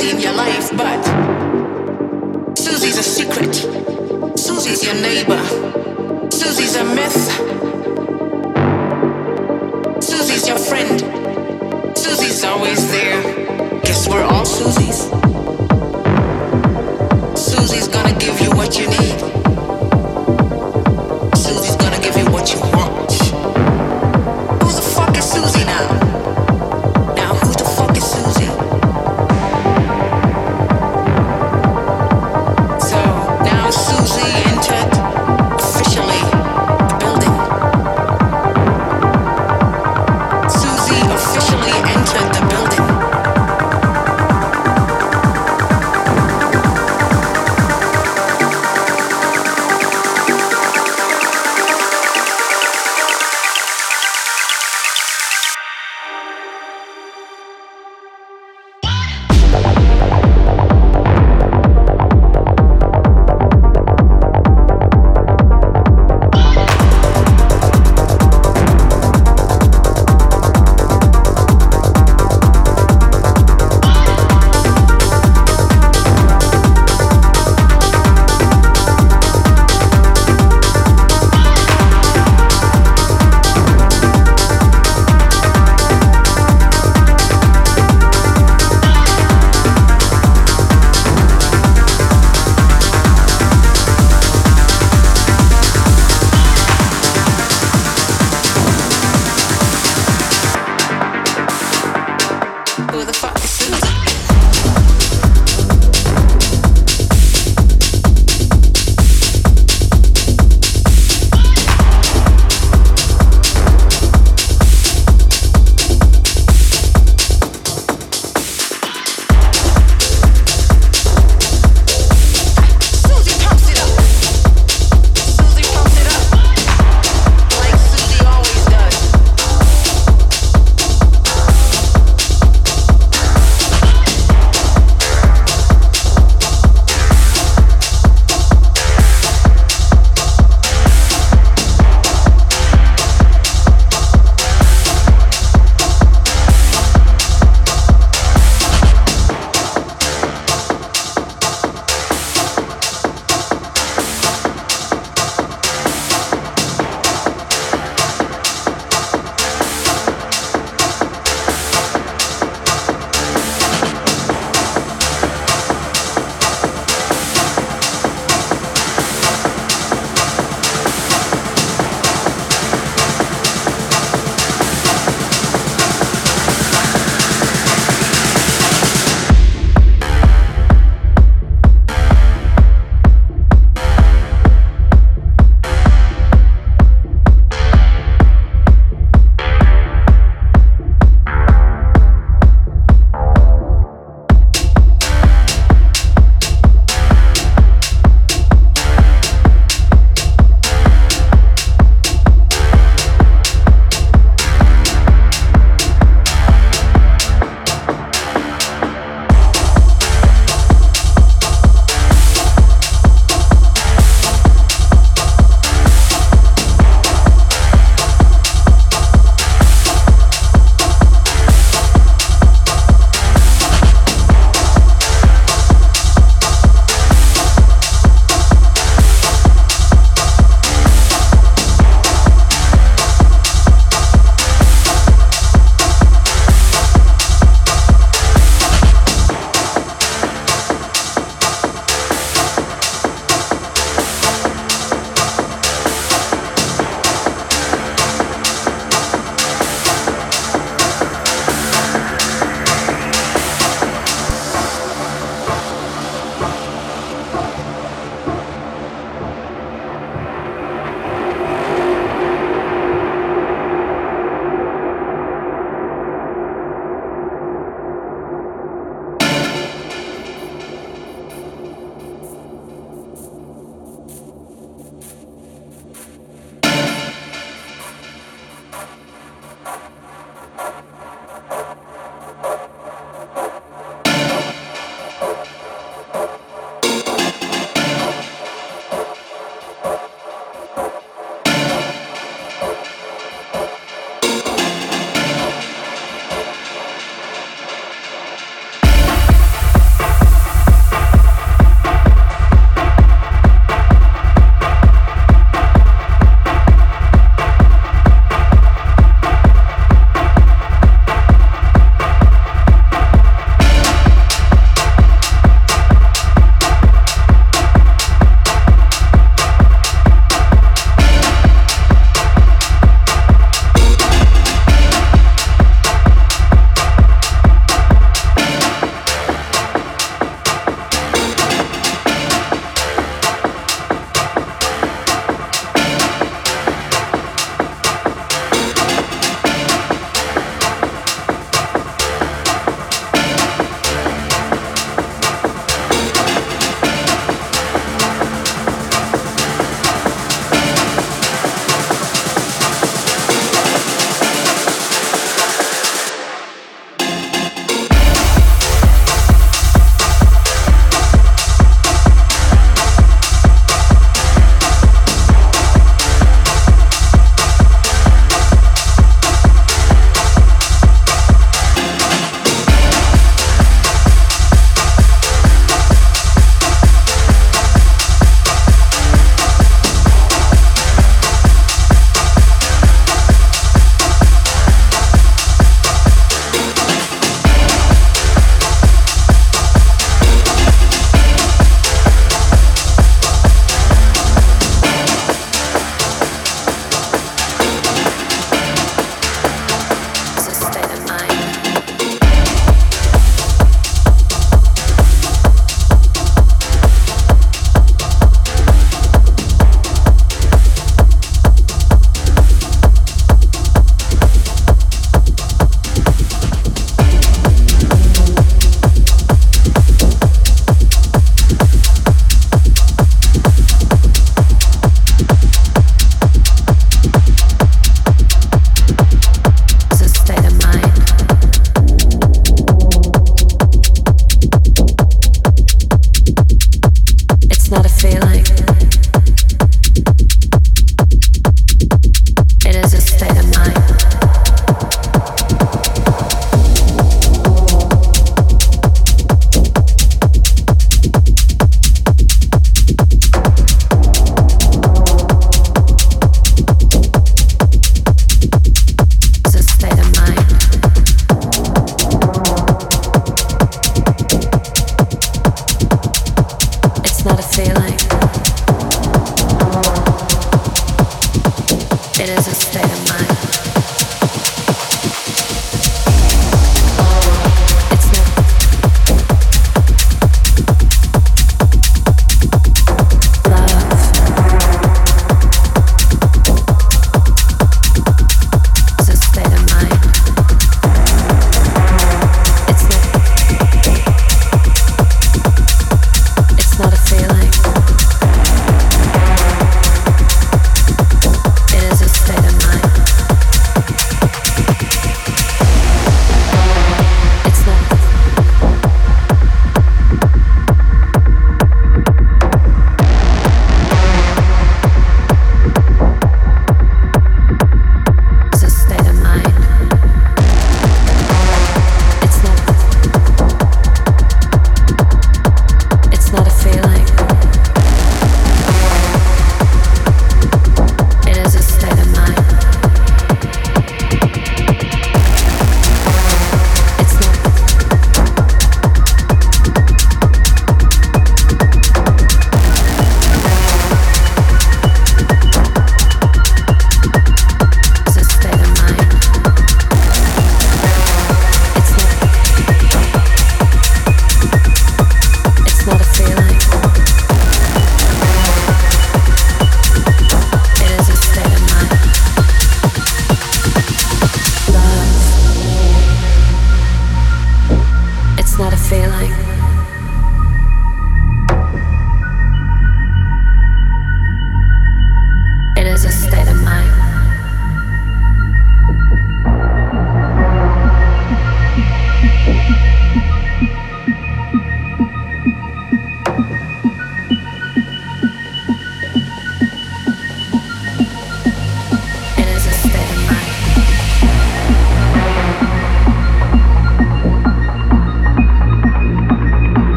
Susie in your life, but Susie's a secret. Susie's your neighbor. Susie's a myth. Susie's your friend. Susie's always there. Guess we're all Susie.